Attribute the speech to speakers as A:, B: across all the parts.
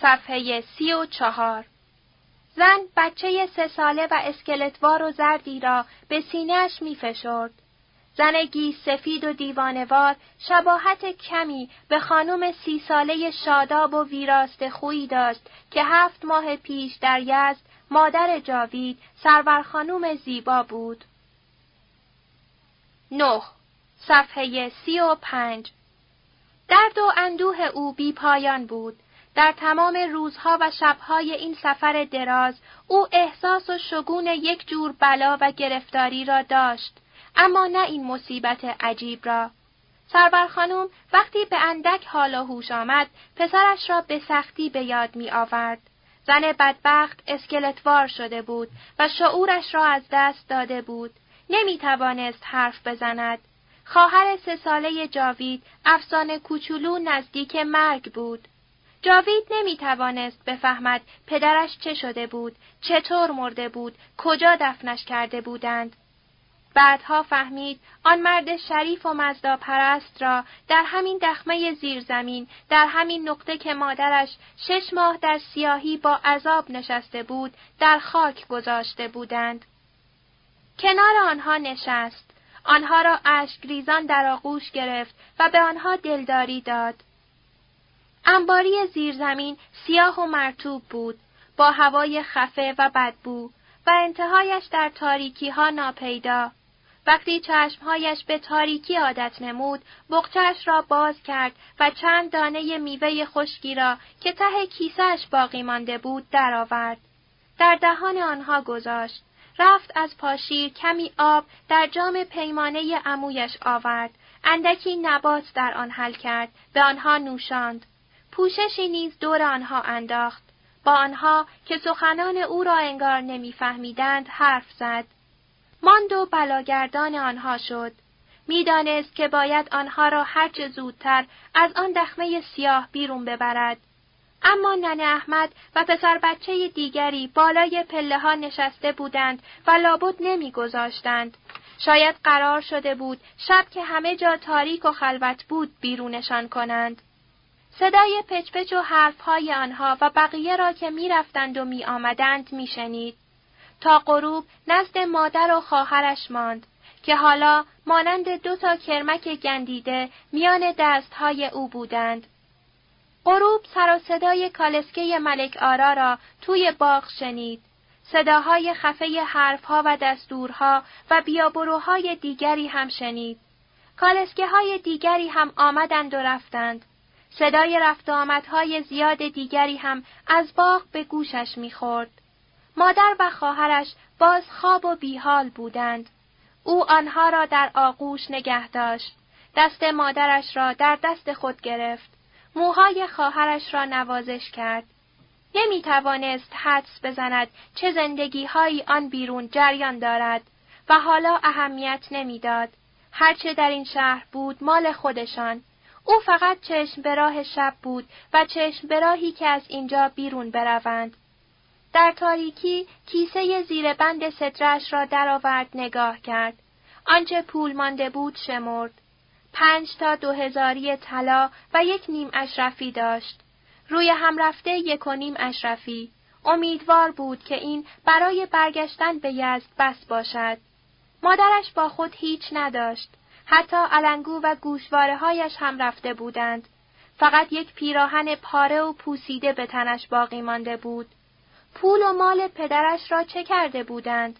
A: صفحه سی و چهار زن بچه سه ساله و اسکلتوار و زردی را به سینهش می فشرد. زنگی سفید و دیوانوار شباهت کمی به خانم سی ساله شاداب و ویراست خویی داشت که هفت ماه پیش در یزد مادر جاوید سرور خانوم زیبا بود. نه صفحه سی و پنج درد و اندوه او بی پایان بود. در تمام روزها و شبهای این سفر دراز او احساس و شگون یک جور بلا و گرفتاری را داشت. اما نه این مصیبت عجیب را. سرور خانم وقتی به اندک حال و هوش آمد، پسرش را به سختی به یاد می آورد. زن بدبخت اسکلتوار شده بود و شعورش را از دست داده بود. نمی توانست حرف بزند. خواهر سه ساله جاوید افسانه کوچولو نزدیک مرگ بود. جاوید نمی توانست بفهمد پدرش چه شده بود، چطور مرده بود، کجا دفنش کرده بودند. بعدها فهمید آن مرد شریف و مزدا پرست را در همین دخمه زیرزمین در همین نقطه که مادرش شش ماه در سیاهی با عذاب نشسته بود در خاک گذاشته بودند. کنار آنها نشست. آنها را اشک در آغوش گرفت و به آنها دلداری داد. انباری زیرزمین سیاه و مرتوب بود با هوای خفه و بدبو و انتهایش در تاریکی ها ناپیدا. وقتی چشمهایش به تاریکی عادت نمود، بغچش را باز کرد و چند دانه میوه خشکی را که ته کیسهش باقی مانده بود درآورد. در دهان آنها گذاشت. رفت از پاشیر کمی آب در جام پیمانه عمویش آورد. اندکی نبات در آن حل کرد. به آنها نوشاند. پوششی نیز دور آنها انداخت. با آنها که سخنان او را انگار نمیفهمیدند حرف زد. ماند و بلاگردان آنها شد. می‌دانست که باید آنها را هرچه زودتر از آن دخمه سیاه بیرون ببرد. اما ننه احمد و پسر بچه دیگری بالای پله ها نشسته بودند و لابد نمیگذاشتند. شاید قرار شده بود شب که همه جا تاریک و خلوت بود بیرونشان کنند. صدای پچپچ و حرفهای آنها و بقیه را که می‌رفتند و می آمدند می شنید. تا غروب نزد مادر و خواهرش ماند که حالا مانند دو تا کرمک گندیده میان دستهای او بودند. غروب سر و صدای کالسکه ملک آرا را توی باغ شنید. صداهای خفه حرفها و دستورها و بیابروهای دیگری هم شنید. کالسکه های دیگری هم آمدند و رفتند. صدای رفت آمدهای زیاد دیگری هم از باغ به گوشش می‌خورد. مادر و خواهرش باز خواب و بیحال بودند. او آنها را در آغوش نگه داشت. دست مادرش را در دست خود گرفت. موهای خواهرش را نوازش کرد. نمی توانست حدس بزند چه زندگی آن بیرون جریان دارد و حالا اهمیت نمی‌داد. هرچه در این شهر بود مال خودشان. او فقط چشم به راه شب بود و چشم به راهی که از اینجا بیرون بروند. در تاریکی کیسه زیر بند سترش را درآورد نگاه کرد. آنچه پول مانده بود شمرد. پنج تا دو هزاری طلا و یک نیم اشرفی داشت. روی هم رفته یک و نیم اشرفی. امیدوار بود که این برای برگشتن به یزد بس باشد. مادرش با خود هیچ نداشت. حتی علنگو و گوشواره هایش هم رفته بودند. فقط یک پیراهن پاره و پوسیده به تنش باقی مانده بود. پول و مال پدرش را چه کرده بودند؟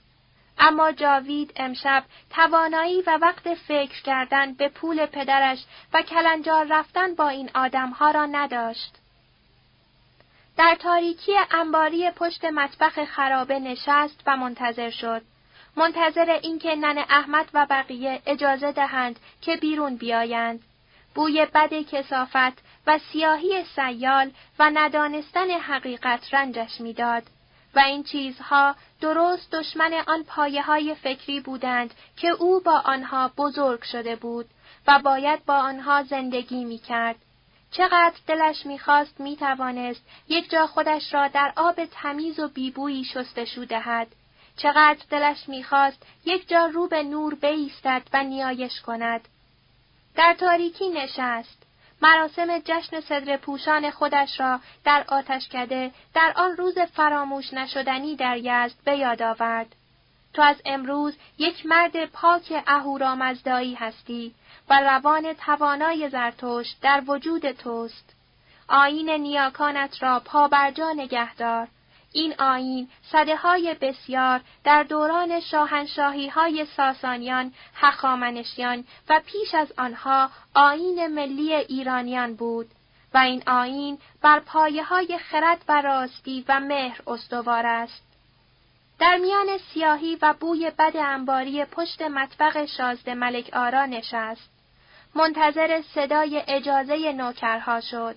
A: اما جاوید امشب توانایی و وقت فکر کردن به پول پدرش و کلنجار رفتن با این آدمها را نداشت. در تاریکی انباری پشت مطبخ خرابه نشست و منتظر شد. منتظر اینکه نن احمد و بقیه اجازه دهند که بیرون بیایند. بوی بد کسافت و سیاهی سیال و ندانستن حقیقت رنجش می‌داد و این چیزها درست دشمن آن پایه های فکری بودند که او با آنها بزرگ شده بود و باید با آنها زندگی می کرد. چقدر دلش می‌خواست می‌توانست یک جا خودش را در آب تمیز و بیبویی شستشو دهد. چقدر دلش می‌خواست یک جا رو به نور بایستد و نیایش کند. در تاریکی نشست. مراسم جشن صدر پوشان خودش را در آتشکده در آن روز فراموش نشدنی در یزد به یاد آورد. تو از امروز یک مرد پاک اهورامزدایی هستی و روان توانای زرتوش در وجود توست. آین نیاکانت را پابرجا نگهدار. این آین صده های بسیار در دوران شاهنشاهی های ساسانیان، حخامنشیان و پیش از آنها آین ملی ایرانیان بود و این آین بر پایه های خرد و راستی و مهر استوار است. در میان سیاهی و بوی بد انباری پشت مطبق شازده ملک آرا نشست. منتظر صدای اجازه نوکرها شد.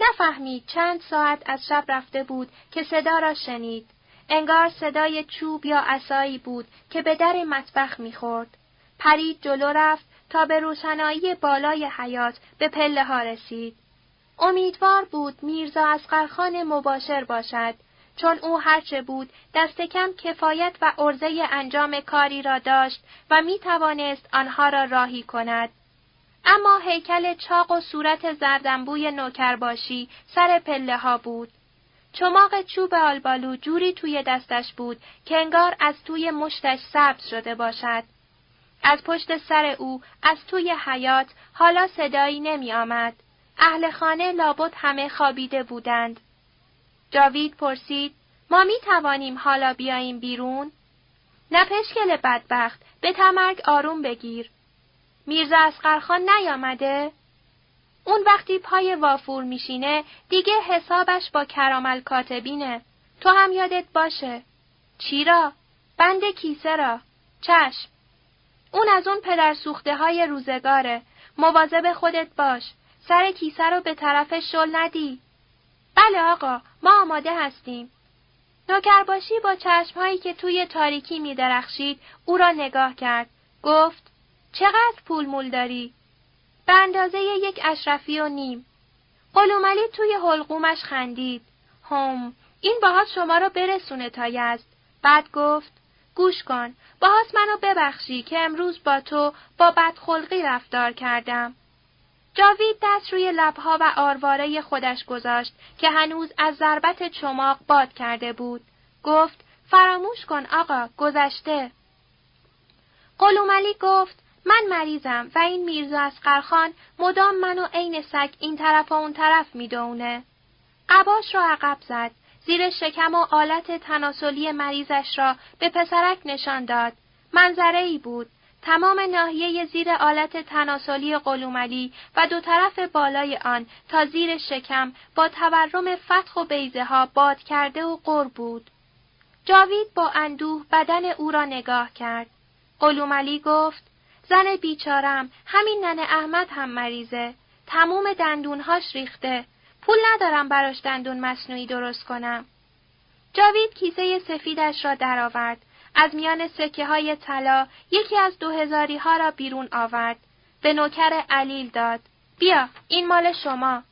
A: نفهمید چند ساعت از شب رفته بود که صدا را شنید. انگار صدای چوب یا عصایی بود که به در مطبخ می‌خورد. پرید جلو رفت تا به روشنایی بالای حیات به پله ها رسید. امیدوار بود میرزا از قرخان مباشر باشد چون او هرچه بود دست کم کفایت و عرضه انجام کاری را داشت و می توانست آنها را راهی کند. اما هیکل چاق و صورت زردنبوی نوکرباشی سر پله ها بود. چماق چوب آلبالو جوری توی دستش بود که انگار از توی مشتش سبز شده باشد. از پشت سر او از توی حیات حالا صدایی نمی آمد. اهل خانه لابد همه خوابیده بودند. جاوید پرسید ما می توانیم حالا بیاییم بیرون؟ نه پشکل بدبخت به تمرگ آروم بگیر. میرزا اسقرخان نیامده؟ اون وقتی پای وافور میشینه دیگه حسابش با کرامل کاتبینه. تو هم یادت باشه. چی را؟ بند کیسه را. چشم. اون از اون پدر سوخته های روزگاره. مواظب خودت باش. سر کیسه رو به طرف شل ندی. بله آقا، ما آماده هستیم. نوکرباشی با چشمهایی که توی تاریکی می درخشید او را نگاه کرد. گفت چقدر پول مول داری؟ به اندازه یک اشرفی و نیم. قلوملی توی حلقومش خندید. هم، این باهات شما را برسونه تا یزد. بعد گفت گوش کن، باهات منو ببخشی که امروز با تو با بدخلقی رفتار کردم. جاوید دست روی لبها و آرواره خودش گذاشت که هنوز از ضربت چماق باد کرده بود. گفت فراموش کن آقا گذشته. قلوملی گفت من مریضم و این میرزا از قرخان مدام منو عین سگ این طرف و اون طرف می‌دونه. قباش را عقب زد. زیر شکم و آلت تناسلی مریضش را به پسرک نشان داد. منظره ای بود. تمام ناحیه زیر آلت تناسلی قلوملی و دو طرف بالای آن تا زیر شکم با تورم فتح و بیزه ها باد کرده و قر بود. جاوید با اندوه بدن او را نگاه کرد. قلوملی گفت زن بیچارم همین ننه احمد هم مریضه. تموم دندونهاش ریخته. پول ندارم براش دندون مصنوعی درست کنم. جاوید کیسه سفیدش را درآورد. از میان سکه های طلا یکی از دو هزاری ها را بیرون آورد. به نوکر علیل داد. بیا، این مال شما.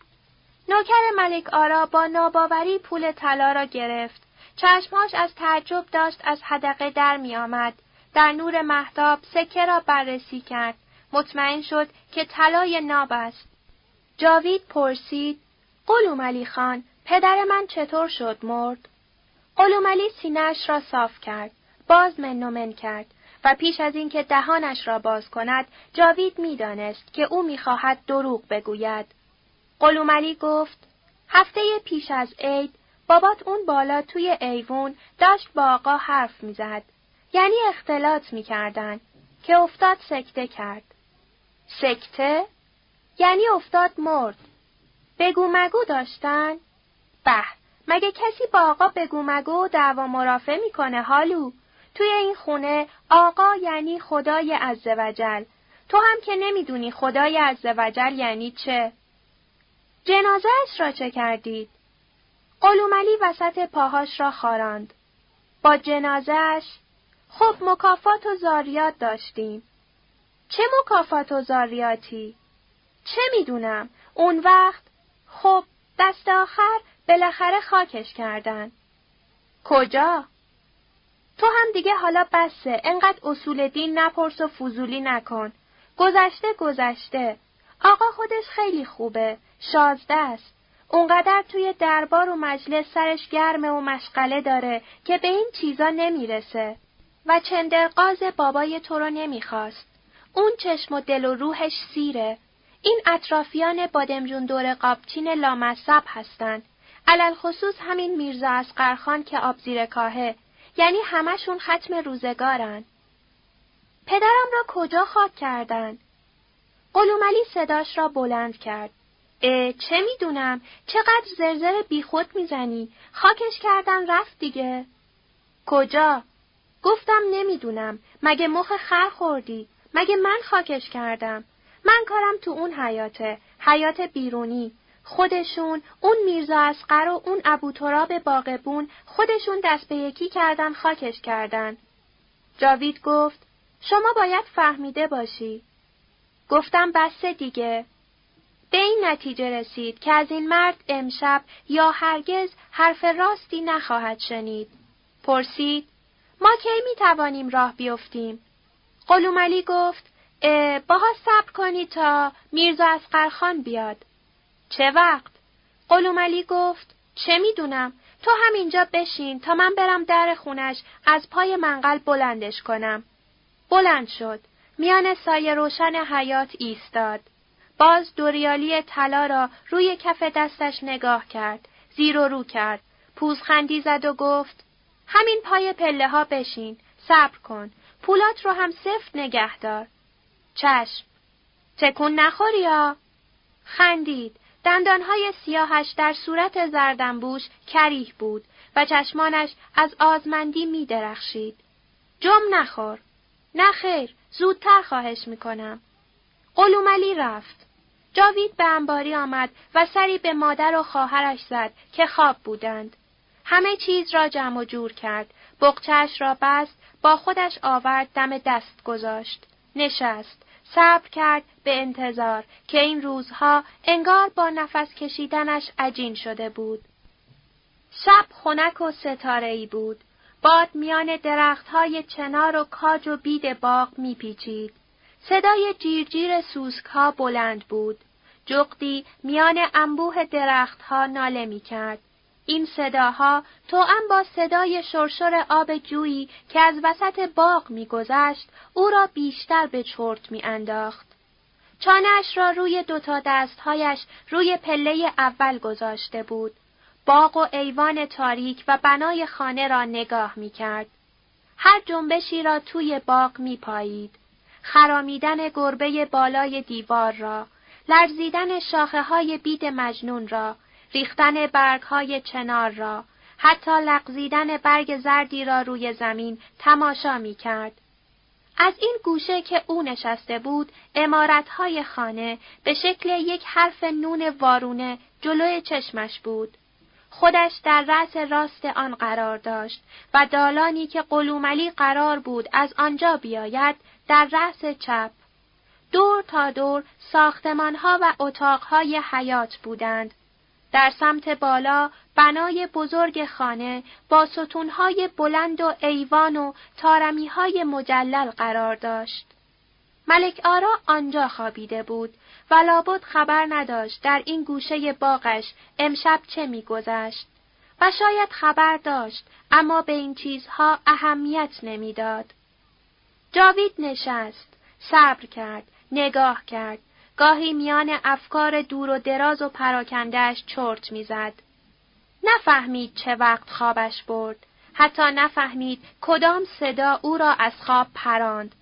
A: نوکر ملک آرا با ناباوری پول طلا را گرفت. چشمهاش از تعجب داشت از حدقه در می آمد. در نور محتاب سکه را بررسی کرد. مطمئن شد که طلای ناب است. جاوید پرسید قلوم علی خان پدر من چطور شد مرد؟ قلوم علی را صاف کرد. باز منومن کرد و پیش از اینکه دهانش را باز کند جاوید می‌دانست که او می‌خواهد دروغ بگوید. قلوملی گفت هفته پیش از عید بابات اون بالا توی ایوون داشت با آقا حرف می‌زد. یعنی اختلاط می‌کردن که افتاد سکته کرد. سکته؟ یعنی افتاد مرد. بگو مگو داشتن؟ به، مگه کسی با آقا بگو مگو و دعوا مرافع می‌کنه حالو؟ توی این خونه آقا یعنی خدای عزوجل. تو هم که نمی‌دونی خدای عزوجل یعنی چه؟ جنازهش را چه کردید؟ قلوملی وسط پاهاش را خاراند. با جنازهش خب مکافات و زاریات داشتیم. چه مکافات و زاریاتی؟ چه می‌دونم؟ اون وقت خب دست آخر بالاخره خاکش کردن. کجا؟ تو هم دیگه حالا بسه انقدر اصول دین نپرس و فضولی نکن. گذشته گذشته. آقا خودش خیلی خوبه، شازده است. اونقدر توی دربار و مجلس سرش گرمه و مشغله داره که به این چیزا نمی‌رسه. و چندرقاز بابای تو رو نمی‌خواست. اون چشم و دل و روحش سیره. این اطرافیان بادمجون دور قابچین لامصب هستن. علل خصوص همین میرزا اسقرخان که آب زیر کاهه. یعنی همشون ختم روزگارن. پدرم را کجا خاک کردن؟ قلوملی صداش را بلند کرد. اه چه می‌دونم چقدر زرزر بیخود می‌زنی خاکش کردن رفت دیگه کجا گفتم نمی‌دونم. مگه مخ خر خوردی؟ مگه من خاکش کردم؟ من کارم تو اون حیاته حیات بیرونی. خودشون اون میرزا اسقر و اون ابو تراب باغبون خودشون دست به یکی کردن خاکش کردن. جاوید گفت شما باید فهمیده باشی. گفتم بس دیگه. به این نتیجه رسید که از این مرد امشب یا هرگز حرف راستی نخواهد شنید. پرسید ما کی می توانیم راه بیفتیم؟ قلوملی گفت باها صبر کنی تا میرزا اسقرخان بیاد. چه وقت؟ قلوملی گفت چه می‌دونم تو همینجا بشین تا من برم در خونش از پای منقل بلندش کنم. بلند شد. میان سایه روشن حیات ایستاد. باز دوریالی طلا را روی کف دستش نگاه کرد. زیر و رو کرد. پوزخندی زد و گفت همین پای پله ها بشین. صبر کن. پولات رو هم سفت نگه دار. چشم. تکون نخوری یا؟ خندید. دندانهای سیاهش در صورت زردنبوش کریه بود و چشمانش از آزمندی می درخشید. جم نخور. نه خیر، زودتر خواهش می‌کنم. قلوملی رفت. جاوید به انباری آمد و سری به مادر و خواهرش زد که خواب بودند. همه چیز را جمع و جور کرد. بقچهش را بست، با خودش آورد دم دست گذاشت. نشست. صبر کرد به انتظار که این روزها انگار با نفس کشیدنش عجین شده بود. شب خنک و ستاره ای بود. باد میان درختهای چنار و کاج و بید باغ میپیچید. صدای جیرجیر سوسکها بلند بود. جغدی میان انبوه درختها ناله می‌کرد. این صداها توأم با صدای شرشر آب جویی که از وسط باغ میگذشت او را بیشتر به چرت میانداخت. چانهاش را روی دوتا دستهایش روی پله اول گذاشته بود. باغ و ایوان تاریک و بنای خانه را نگاه می کرد. هر جنبشی را توی باغ می پایید. خرامیدن گربه بالای دیوار را، لرزیدن شاخه های بید مجنون را، ریختن برگ های چنار را، حتی لغزیدن برگ زردی را روی زمین تماشا می کرد. از این گوشه که او نشسته بود، های خانه به شکل یک حرف نون وارونه جلوی چشمش بود. خودش در رأس راست آن قرار داشت و دالانی که قلوملی قرار بود از آنجا بیاید در رأس چپ. دور تا دور ساختمانها و اتاقهای حیات بودند. در سمت بالا بنای بزرگ خانه با ستونهای بلند و ایوان و تارمیهای مجلل قرار داشت. ملک آرا آنجا خوابیده بود و لابد خبر نداشت در این گوشه باغش امشب چه میگذشت و شاید خبر داشت اما به این چیزها اهمیت نمی‌داد. جاوید نشست، صبر کرد، نگاه کرد، گاهی میان افکار دور و دراز و پراکندهش چرت می‌زد. نفهمید چه وقت خوابش برد، حتی نفهمید کدام صدا او را از خواب پراند.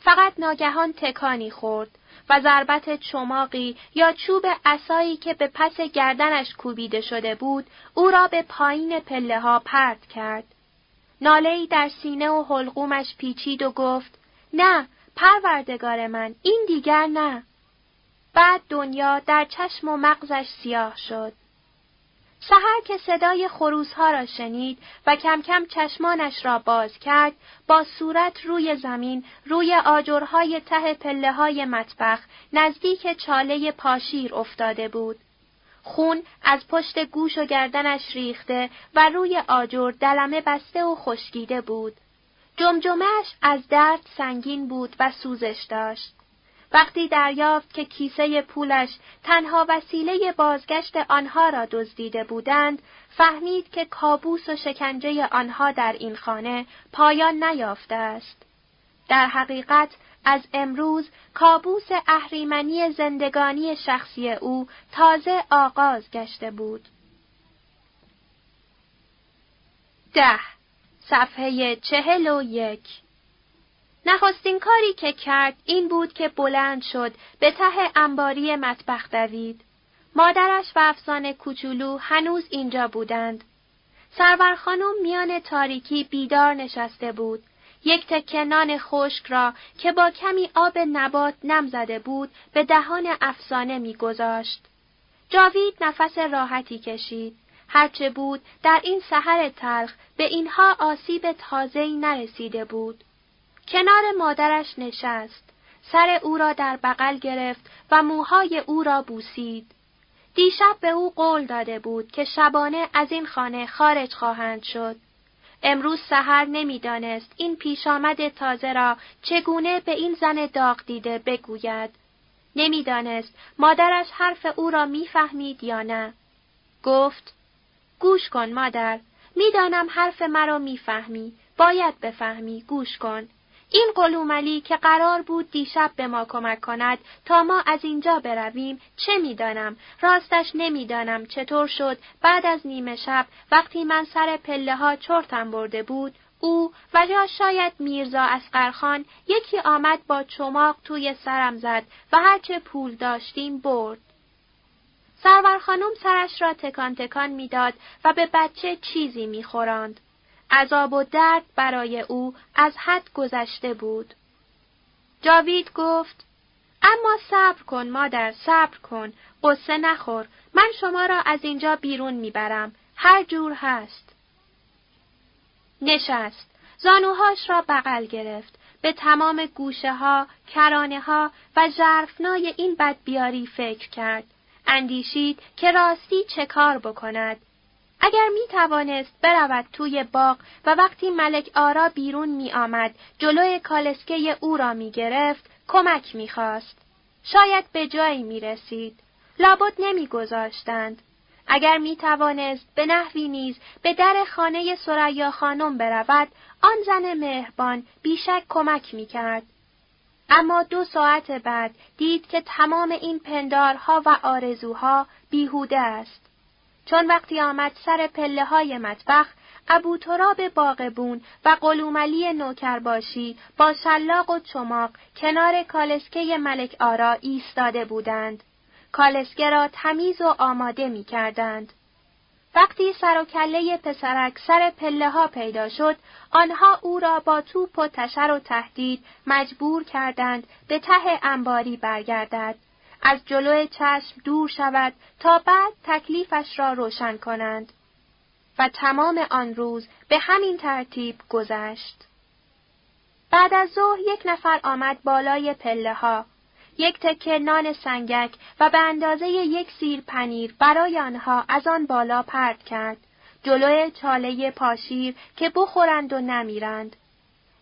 A: فقط ناگهان تکانی خورد و ضربت چماقی یا چوب عصایی که به پس گردنش کوبیده شده بود او را به پایین پله ها پرت کرد. نالهی در سینه و حلقومش پیچید و گفت نه پروردگار من این دیگر نه. بعد دنیا در چشم و مغزش سیاه شد. سهر که صدای خروسها را شنید و کم کم چشمانش را باز کرد، با صورت روی زمین، روی آجرهای ته پله های مطبخ، نزدیک چاله پاشیر افتاده بود. خون از پشت گوش و گردنش ریخته و روی آجر دلمه بسته و خشکیده بود. جمجمهش از درد سنگین بود و سوزش داشت. وقتی دریافت که کیسه پولش تنها وسیله بازگشت آنها را دزدیده بودند، فهمید که کابوس و شکنجه آنها در این خانه پایان نیافته است. در حقیقت از امروز کابوس اهریمنی زندگانی شخصی او تازه آغاز گشته بود. ده صفحه چهل و یک نخستین کاری که کرد این بود که بلند شد به ته انباری مطبخ دوید. مادرش و افسانه کوچولو هنوز اینجا بودند. سرور خانم میان تاریکی بیدار نشسته بود. یک تکه نان خشک را که با کمی آب نبات نم زده بود به دهان افسانه میگذاشت. جاوید نفس راحتی کشید. هرچه بود در این سحر تلخ به اینها آسیب تازه‌ای نرسیده بود. کنار مادرش نشست. سر او را در بغل گرفت و موهای او را بوسید. دیشب به او قول داده بود که شبانه از این خانه خارج خواهند شد. امروز سحر نمی‌دانست این پیشامد تازه را چگونه به این زن داغ دیده بگوید. نمی‌دانست مادرش حرف او را می‌فهمید یا نه. گفت گوش کن مادر می‌دانم حرف مرا می‌فهمی باید بفهمی گوش کن این قلوملی که قرار بود دیشب به ما کمک کند تا ما از اینجا برویم چه می‌دانم راستش نمی‌دانم چطور شد بعد از نیمه شب وقتی من سر پله ها چرتم برده بود او و یا شاید میرزا اسقرخان یکی آمد با چماق توی سرم زد و هرچه پول داشتیم برد. سرور خانم سرش را تکان تکان می‌داد و به بچه چیزی میخوراند. عذاب و درد برای او از حد گذشته بود. جاوید گفت اما صبر کن مادر صبر کن قصه نخور من شما را از اینجا بیرون می‌برم هر جور هست نشست زانوهاش را بغل گرفت به تمام گوشه ها، کرانه ها و ژرفنای این بدبیاری فکر کرد. اندیشید که راستی چه کار بکند. اگر می توانست برود توی باغ و وقتی ملک آرا بیرون می آمد جلوی کالسکه او را می گرفت کمک می خواست. شاید به جایی می رسید. لابد نمی گذاشتند. اگر می توانست به نحوی نیز به در خانه سریا خانم برود آن زن مهربان بیشک کمک می کرد. اما دو ساعت بعد دید که تمام این پندارها و آرزوها بیهوده است. چون وقتی آمد سر پله های مطبخ، ابو تراب باغبون و قلوملی نوکرباشی با شلاق و چماق کنار کالسکه ملک آرا ایستاده بودند. کالسکه را تمیز و آماده می کردند. وقتی سر و کله پسرک سر پله ها پیدا شد، آنها او را با توپ و تشر و تهدید مجبور کردند به ته انباری برگردد. از جلو چشم دور شود تا بعد تکلیفش را روشن کنند. و تمام آن روز به همین ترتیب گذشت. بعد از ظهر یک نفر آمد بالای پله ها. یک تکه نان سنگک و به اندازه یک سیر پنیر برای آنها از آن بالا پرد کرد. جلوی چاله پاشیر که بخورند و نمیرند.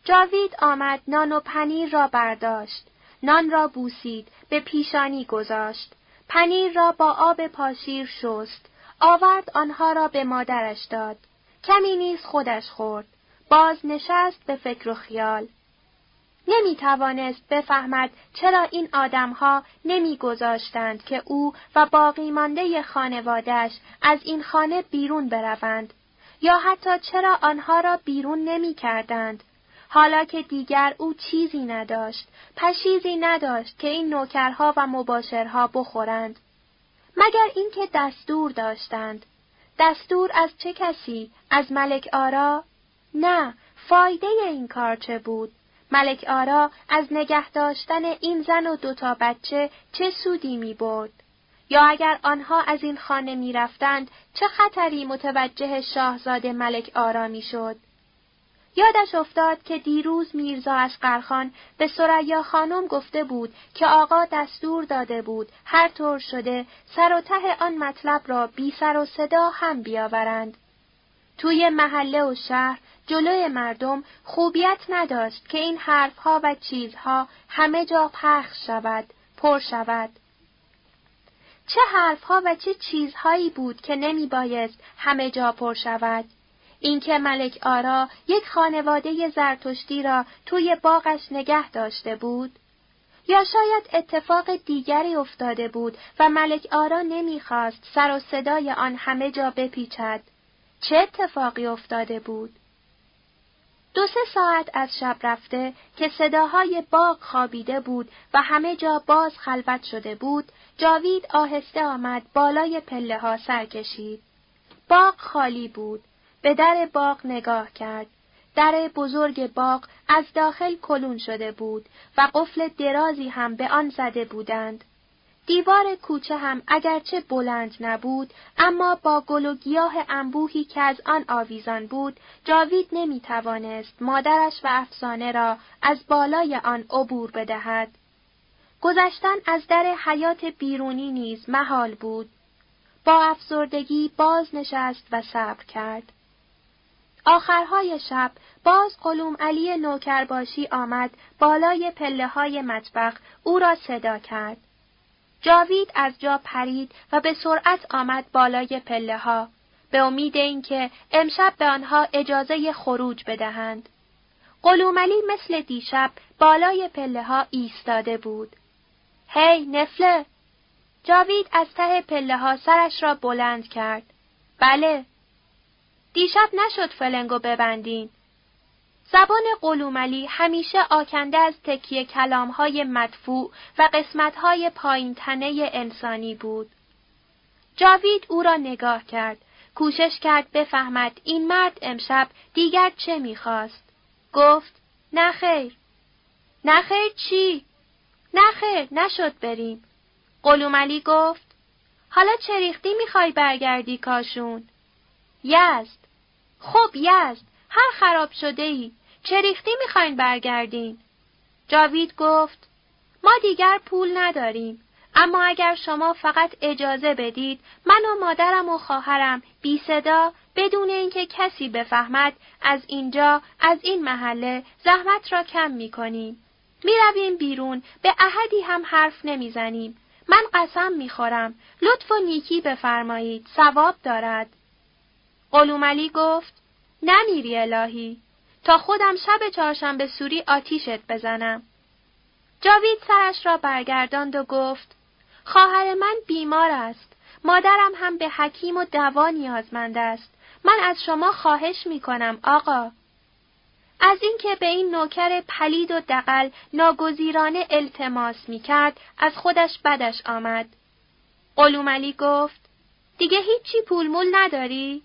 A: جاوید آمد نان و پنیر را برداشت. نان را بوسید، به پیشانی گذاشت. پنیر را با آب پاشیر شست. آورد آنها را به مادرش داد. کمی نیز خودش خورد. باز نشست به فکر و خیال. نمی توانست بفهمد چرا این آدمها نمی گذاشتند که او و باقی مانده خانوادش از این خانه بیرون بروند یا حتی چرا آنها را بیرون نمی کردند حالا که دیگر او چیزی نداشت، پشیزی نداشت که این نوکرها و مباشرها بخورند. مگر اینکه دستور داشتند. دستور از چه کسی؟ از ملک آرا؟ نه، فایده این کار چه بود؟ ملک آرا از نگه داشتن این زن و دوتا بچه چه سودی می برد؟ یا اگر آنها از این خانه می رفتند چه خطری متوجه شاهزاده ملک آرا می شد؟ یادش افتاد که دیروز میرزا اسقرخان به سریا خانم گفته بود که آقا دستور داده بود هر طور شده سر و ته آن مطلب را بی سر و صدا هم بیاورند. توی محله و شهر جلوی مردم خوبیت نداشت که این حرفها و چیزها همه جا پخش شود، پر شود. چه حرفها و چه چیزهایی بود که نمی بایست همه جا پر شود. اینکه ملک آرا یک خانواده زرتشتی را توی باغش نگه داشته بود؟ یا شاید اتفاق دیگری افتاده بود و ملک آرا نمی‌خواست سر و صدای آن همه جا بپیچد. چه اتفاقی افتاده بود؟ دو سه ساعت از شب رفته که صداهای باغ خوابیده بود و همه جا باز خلوت شده بود، جاوید آهسته آمد بالای پله ها سر کشید. باغ خالی بود. به در باغ نگاه کرد. در بزرگ باغ از داخل کلون شده بود و قفل درازی هم به آن زده بودند. دیوار کوچه هم اگرچه بلند نبود اما با گل و گیاه انبوهی که از آن آویزان بود جاوید نمی توانست مادرش و افسانه را از بالای آن عبور بدهد. گذشتن از در حیات بیرونی نیز محال بود. با افسردگی باز نشست و صبر کرد. آخرهای شب باز قلوم علی نوکرباشی آمد بالای پله های مطبخ او را صدا کرد. جاوید از جا پرید و به سرعت آمد بالای پله ها به امید اینکه امشب به آنها اجازه خروج بدهند. قلوملی مثل دیشب بالای پله ها ایستاده بود. هی نفله! جاوید از ته پله ها سرش را بلند کرد. بله. دیشب نشد فلنگو ببندین. زبان قلوملی همیشه آکنده از تکیه کلامهای مدفوع و قسمتهای پایین تنه انسانی بود. جاوید او را نگاه کرد. کوشش کرد بفهمد این مرد امشب دیگر چه می‌خواست. گفت نه خیر. نه خیر چی؟ نه خیر نشد بریم. قلوملی گفت حالا چه می‌خوای برگردی کاشون؟ یزد. خب یزد. هر خراب شده ای. چه ریختی می‌خواین برگردین؟ جاوید گفت ما دیگر پول نداریم. اما اگر شما فقط اجازه بدید من و مادرم و خواهرم بی صدا بدون اینکه کسی بفهمد از اینجا از این محله زحمت را کم می کنیم. می رویم بیرون به احدی هم حرف نمی‌زنیم. من قسم می خورم. لطف و نیکی بفرمایید. ثواب دارد. قلوملی گفت نمیری الهی. تا خودم شب چهارشنبه سوری آتیشت بزنم. جاوید سرش را برگرداند و گفت خواهر من بیمار است. مادرم هم به حکیم و دوا نیازمند است. من از شما خواهش می کنم آقا. از اینکه به این نوکر پلید و دقل ناگزیرانه التماس می کرد از خودش بدش آمد. قلوملی گفت دیگه هیچی پولمول نداری؟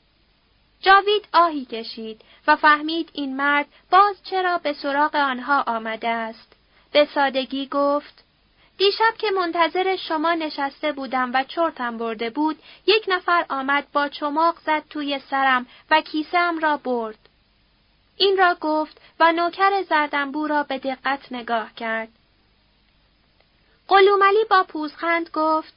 A: جاوید آهی کشید و فهمید این مرد باز چرا به سراغ آنها آمده است. به سادگی گفت دیشب که منتظر شما نشسته بودم و چرتم برده بود یک نفر آمد با چماق زد توی سرم و کیسم را برد. این را گفت و نوکر زردنبو را به دقت نگاه کرد. قلوملی با پوزخند گفت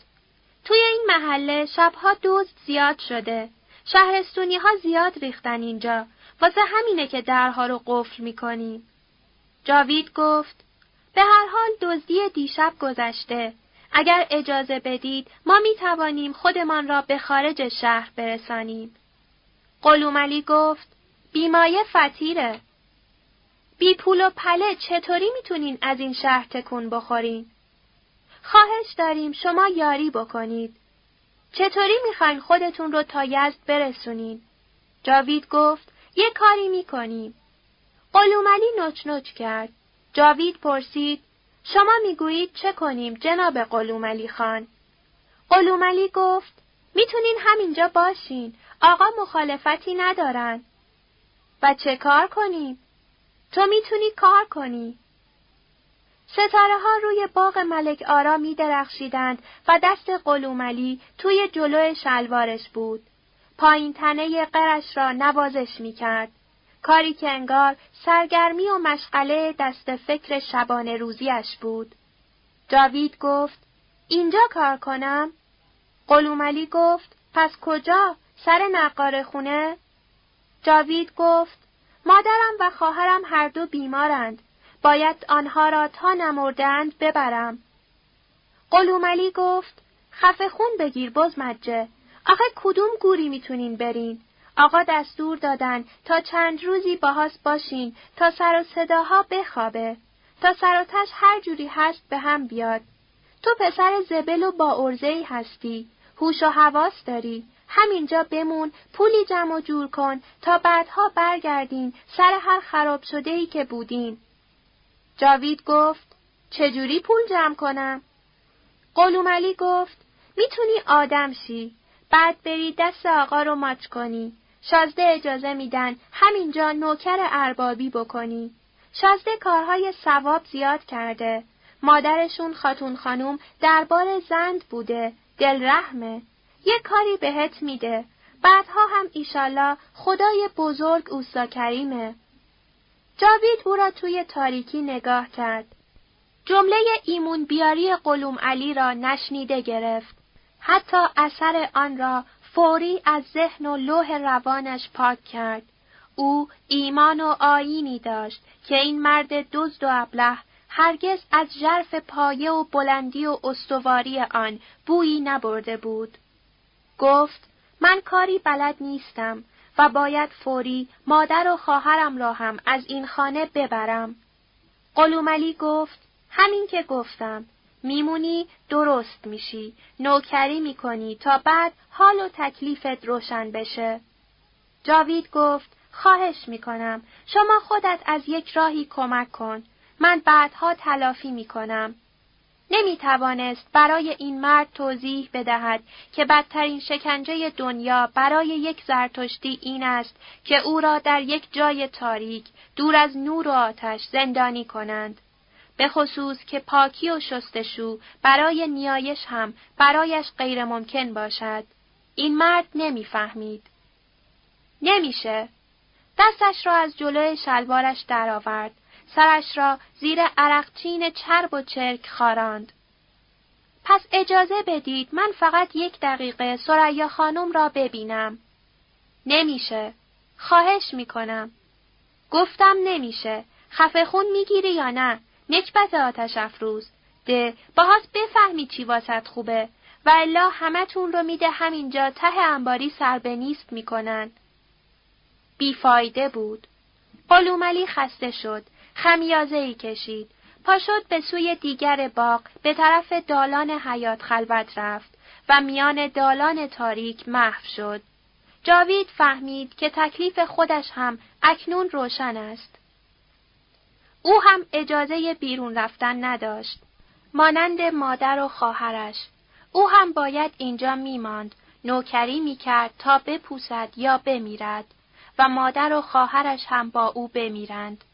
A: توی این محله شبها دزد زیاد شده. شهرستونی ها زیاد ریختن اینجا. واسه همینه که درها رو قفل می‌کنیم. جاوید گفت به هر حال دزدی دیشب گذشته. اگر اجازه بدید ما می توانیم خودمان را به خارج شهر برسانیم. قلوملی گفت بیمایه فتیره. بی پول و پله چطوری می‌تونین از این شهر تکون بخورین؟ خواهش داریم شما یاری بکنید. چطوری می‌خواین خودتون رو تا یزد برسونین؟ جاوید گفت یه کاری می‌کنیم. قلوملی نوچ نوچ کرد. جاوید پرسید شما می‌گویید چه کنیم جناب قلوملی خان؟ قلوملی گفت می‌تونین همینجا باشین. آقا مخالفتی ندارن. و چه کار کنیم؟ تو می‌تونی کار کنی. ستاره ها روی باغ ملک آرا می درخشیدند و دست قلوملی توی جلو شلوارش بود. پایین تنه قرش را نوازش می کرد. کاری که انگار سرگرمی و مشغله دست فکر شبانه روزیش بود. جاوید گفت اینجا کار کنم؟ قلوملی گفت پس کجا؟ سر نقار خونه؟ جاوید گفت مادرم و خواهرم هر دو بیمارند. باید آنها را تا نمردند ببرم. قلوملی گفت خفه خون بگیر بزمجه. آخه کدوم گوری می‌تونین برین؟ آقا دستور دادن تا چند روزی باهاس باشین تا سر و صداها بخوابه. تا سر و هر جوری هست به هم بیاد. تو پسر زبل و با ارزهی هستی. هوش و حواس داری. همینجا بمون پولی جمع و جور کن تا بعدها برگردین سر هر خراب شده ای که بودین. جاوید گفت چجوری پول جمع کنم؟ قلوملی گفت می‌تونی آدم شی. بعد بری دست آقا رو ماچ کنی. شازده اجازه میدن همینجا نوکر اربابی بکنی. شازده کارهای سواب زیاد کرده. مادرشون خاتون خانوم دربار زند بوده. دل رحمه. یه کاری بهت میده. بعدها هم ایشالله خدای بزرگ اوسا کریمه. جاوید او را توی تاریکی نگاه کرد. جمله ایمون بیاری قلوم علی را نشنیده گرفت. حتی اثر آن را فوری از ذهن و لوح روانش پاک کرد. او ایمان و آینی داشت که این مرد دزد و ابله هرگز از ژرف پایه و بلندی و استواری آن بویی نبرده بود. گفت من کاری بلد نیستم و باید فوری مادر و خواهرم را هم از این خانه ببرم. قلوملی گفت همین که گفتم میمونی درست میشی نوکری می‌کنی تا بعد حال و تکلیفت روشن بشه. جاوید گفت خواهش می‌کنم شما خودت از یک راهی کمک کن من بعدها تلافی می‌کنم. نمی توانست برای این مرد توضیح بدهد که بدترین شکنجه دنیا برای یک زرتشتی این است که او را در یک جای تاریک دور از نور و آتش زندانی کنند. به خصوص که پاکی و شستشو برای نیایش هم برایش غیر ممکن باشد. این مرد نمی‌فهمید. نمیشه. دستش را از جلوی شلوارش درآورد سرش را زیر عرقچین چرب و چرک خاراند. پس اجازه بدید من فقط یک دقیقه سریا خانم را ببینم. نمیشه. خواهش می‌کنم. گفتم نمیشه. خفه خون می‌گیری یا نه؟ نکبت آتش افروز. ده باهات بفهمی چی واسط خوبه و الا همتون رو میده همینجا ته انباری سر به نیست می‌کنن. بیفایده بود. قلوملی خسته شد. خمیازه ای کشید. پا شد به سوی دیگر باغ به طرف دالان حیات خلوت رفت و میان دالان تاریک محو شد. جاوید فهمید که تکلیف خودش هم اکنون روشن است. او هم اجازه بیرون رفتن نداشت. مانند مادر و خواهرش. او هم باید اینجا میماند، نوکری می‌کرد تا بپوسد یا بمیرد و مادر و خواهرش هم با او بمیرند.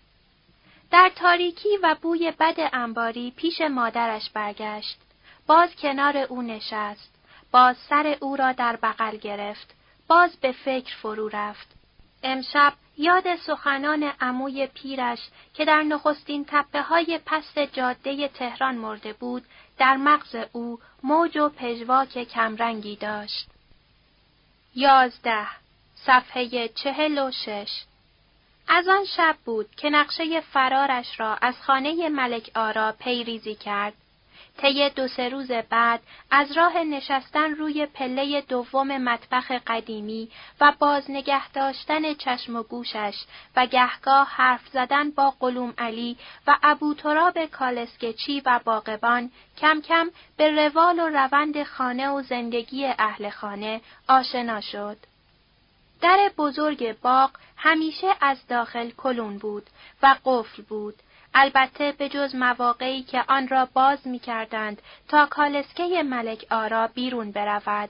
A: در تاریکی و بوی بد انباری پیش مادرش برگشت. باز کنار او نشست. باز سر او را در بغل گرفت. باز به فکر فرو رفت. امشب یاد سخنان عموی پیرش که در نخستین تپه های پست جاده تهران مرده بود در مغز او موج و پژواک کمرنگی داشت. یازده صفحه چهل و شش از آن شب بود که نقشه فرارش را از خانه ملک آرا پیریزی کرد. طی دو سه روز بعد از راه نشستن روی پله دوم مطبخ قدیمی و باز نگه داشتن چشم و گوشش و گهگاه حرف زدن با قلوم علی و ابو تراب کالسکچی و باقبان کم کم به روال و روند خانه و زندگی اهل خانه آشنا شد. در بزرگ باغ همیشه از داخل کلون بود و قفل بود. البته به جز مواقعی که آن را باز می کردند تا کالسکه ملک آرا بیرون برود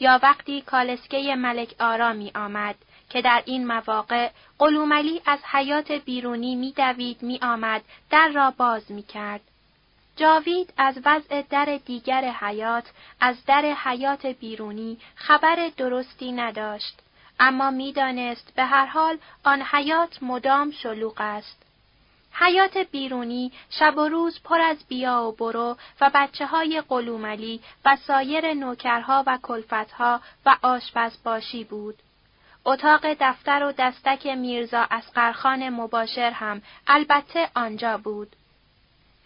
A: یا وقتی کالسکه ملک آرا می آمد که در این مواقع قلوملی از حیات بیرونی می دوید می آمد در را باز می کرد. جاوید از وضع در دیگر حیات از در حیات بیرونی خبر درستی نداشت. اما می‌دانست به هر حال آن حیات مدام شلوغ است. حیات بیرونی شب و روز پر از بیا و برو و بچه های قلوملی و سایر نوکرها و کلفتها و آشپز باشی بود. اتاق دفتر و دستک میرزا اسقرخان مباشر هم البته آنجا بود.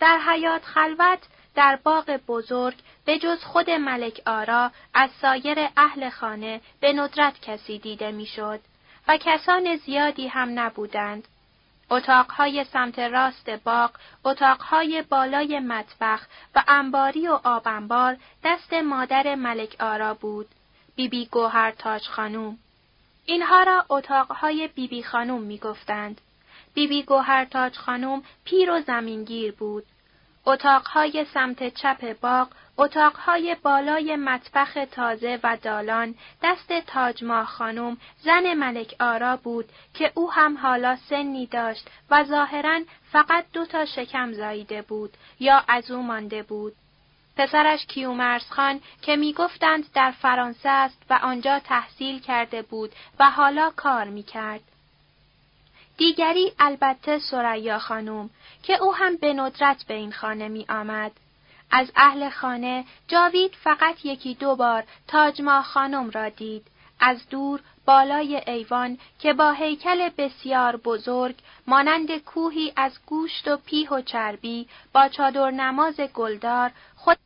A: در حیات خلوت در باغ بزرگ به جز خود ملک آرا از سایر اهل خانه به ندرت کسی دیده می‌شد و کسان زیادی هم نبودند. اتاقهای سمت راست باغ، اتاقهای بالای مطبخ و انباری و آبنبار دست مادر ملک آرا بود. بیبی بی گوهر تاج خانوم. اینها را اتاقهای بیبی بی خانوم می گفتند. بیبی بی گوهر تاج خانوم پیر و زمینگیر بود. اتاقهای سمت چپ باغ، اتاقهای بالای مطبخ تازه و دالان دست تاجماه خانم زن ملک آرا بود که او هم حالا سنی داشت و ظاهرا فقط دو تا شکم زاییده بود یا از او مانده بود. پسرش کیومرز خان که می‌گفتند در فرانسه است و آنجا تحصیل کرده بود و حالا کار می‌کرد. دیگری البته سریا خانم که او هم به ندرت به این خانه می آمد. از اهل خانه جاوید فقط یکی دو بار تاجما خانم را دید. از دور بالای ایوان که با هیکل بسیار بزرگ مانند کوهی از گوشت و پیه و چربی با چادر نماز گلدار خود